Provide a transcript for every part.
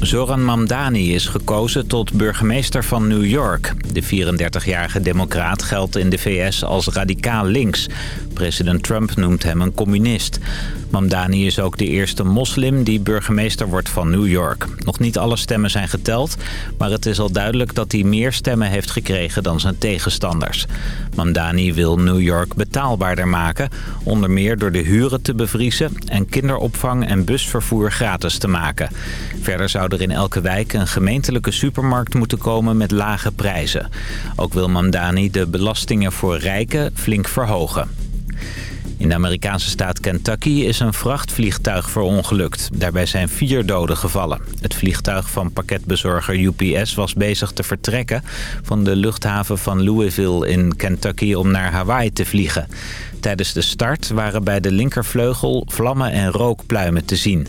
Zoran Mamdani is gekozen tot burgemeester van New York. De 34-jarige democraat geldt in de VS als radicaal links. President Trump noemt hem een communist. Mamdani is ook de eerste moslim die burgemeester wordt van New York. Nog niet alle stemmen zijn geteld, maar het is al duidelijk dat hij meer stemmen heeft gekregen dan zijn tegenstanders. Mamdani wil New York betaalbaarder maken, onder meer door de huren te bevriezen en kinderopvang en busvervoer gratis te maken. Verder zou er in elke wijk een gemeentelijke supermarkt moeten komen met lage prijzen. Ook wil Mamdani de belastingen voor rijken flink verhogen. In de Amerikaanse staat Kentucky is een vrachtvliegtuig verongelukt. Daarbij zijn vier doden gevallen. Het vliegtuig van pakketbezorger UPS was bezig te vertrekken... van de luchthaven van Louisville in Kentucky om naar Hawaii te vliegen. Tijdens de start waren bij de linkervleugel vlammen en rookpluimen te zien.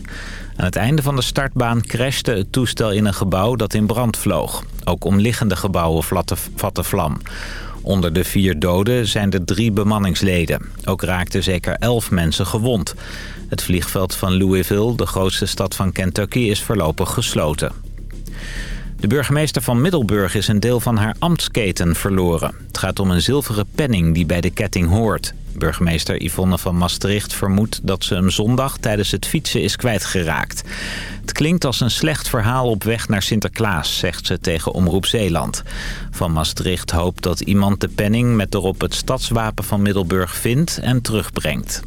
Aan het einde van de startbaan crashte het toestel in een gebouw dat in brand vloog. Ook omliggende gebouwen vatten vlam. Onder de vier doden zijn er drie bemanningsleden. Ook raakten zeker elf mensen gewond. Het vliegveld van Louisville, de grootste stad van Kentucky, is voorlopig gesloten. De burgemeester van Middelburg is een deel van haar ambtsketen verloren. Het gaat om een zilveren penning die bij de ketting hoort. Burgemeester Yvonne van Maastricht vermoedt dat ze hem zondag tijdens het fietsen is kwijtgeraakt. Het klinkt als een slecht verhaal op weg naar Sinterklaas, zegt ze tegen Omroep Zeeland. Van Maastricht hoopt dat iemand de penning met erop het stadswapen van Middelburg vindt en terugbrengt.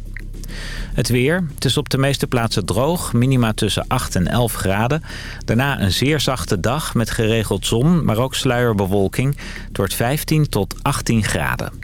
Het weer. Het is op de meeste plaatsen droog. Minima tussen 8 en 11 graden. Daarna een zeer zachte dag met geregeld zon, maar ook sluierbewolking. Het wordt 15 tot 18 graden.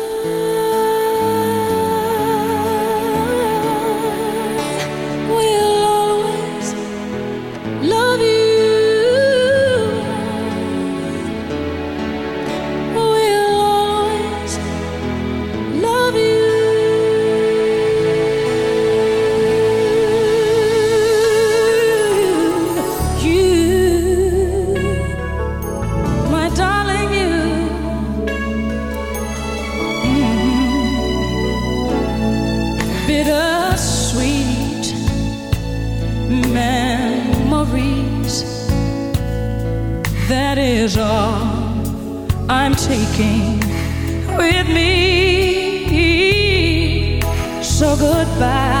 walking with me. So goodbye.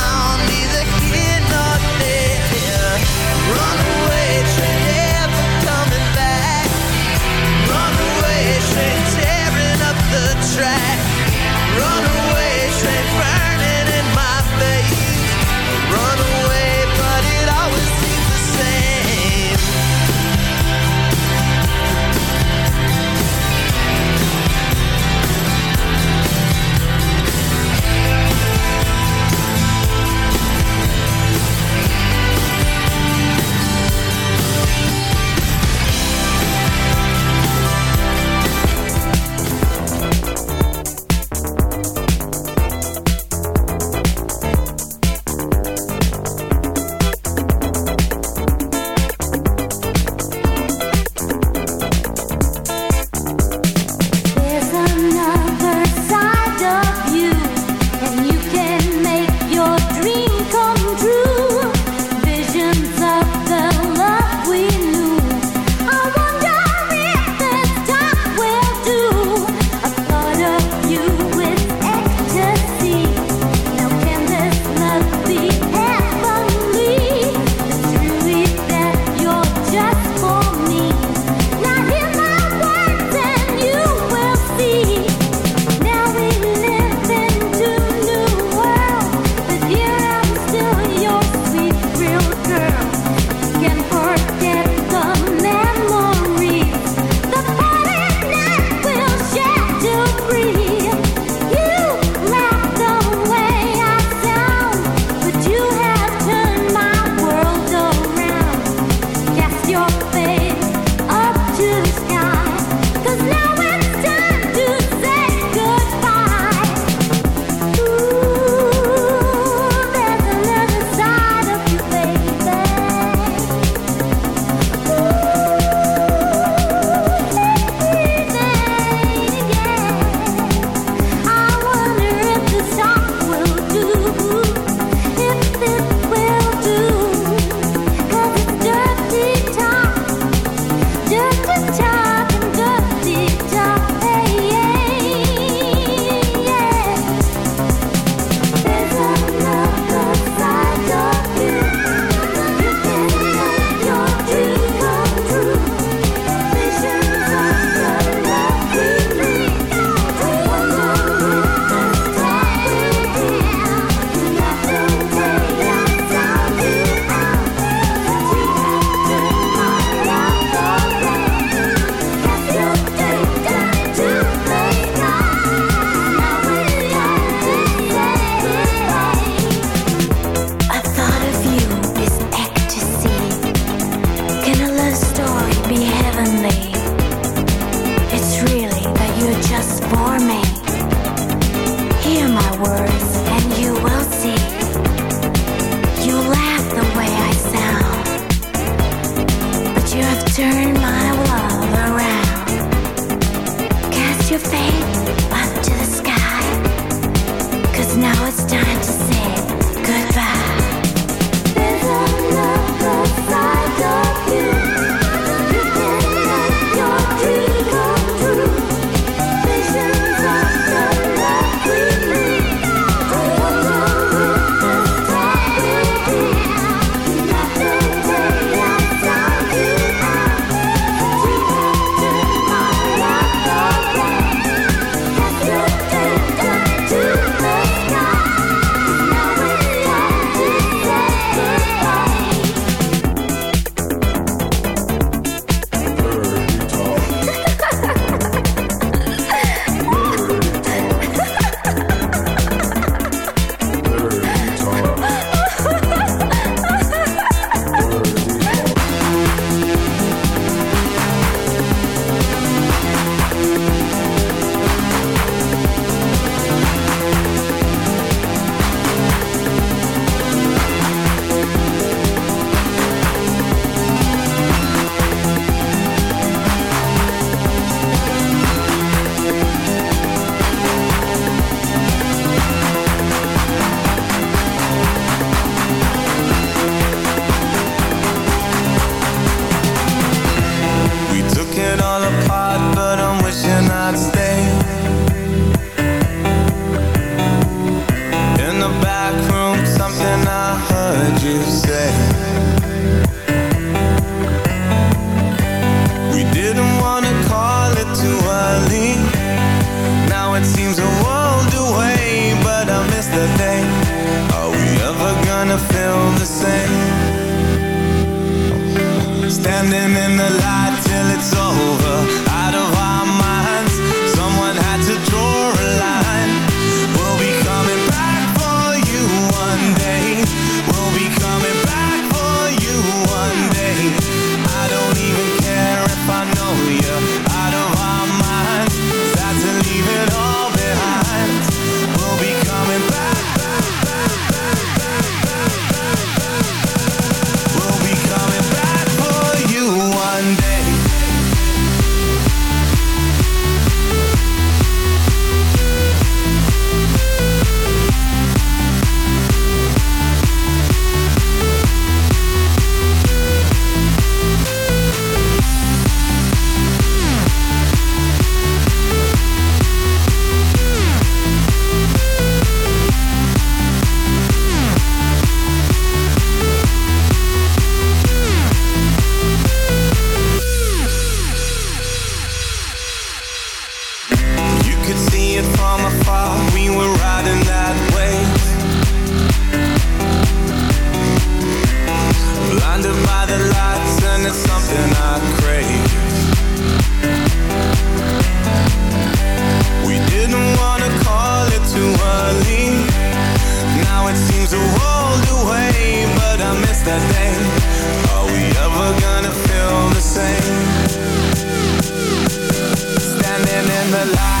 you say. the light.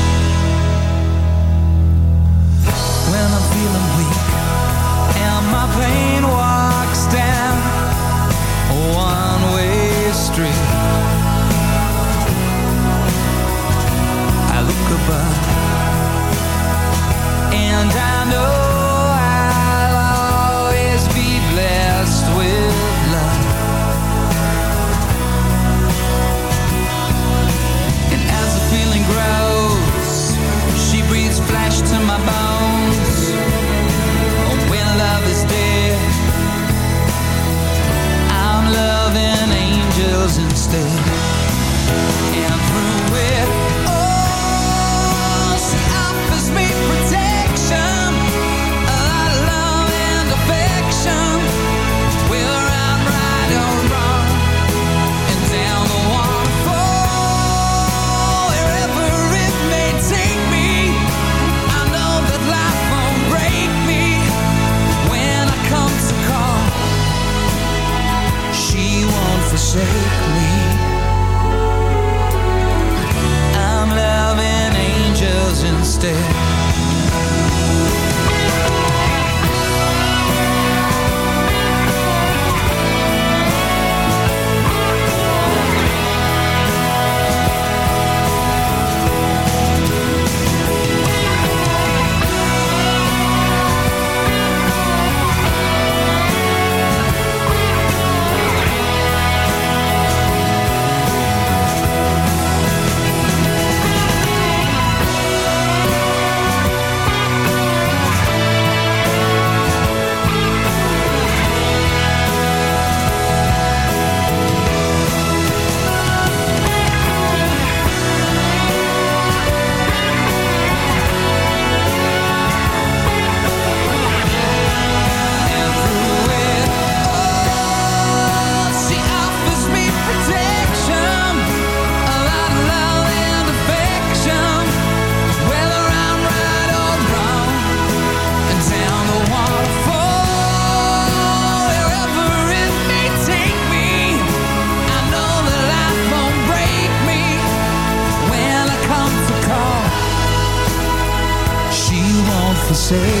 say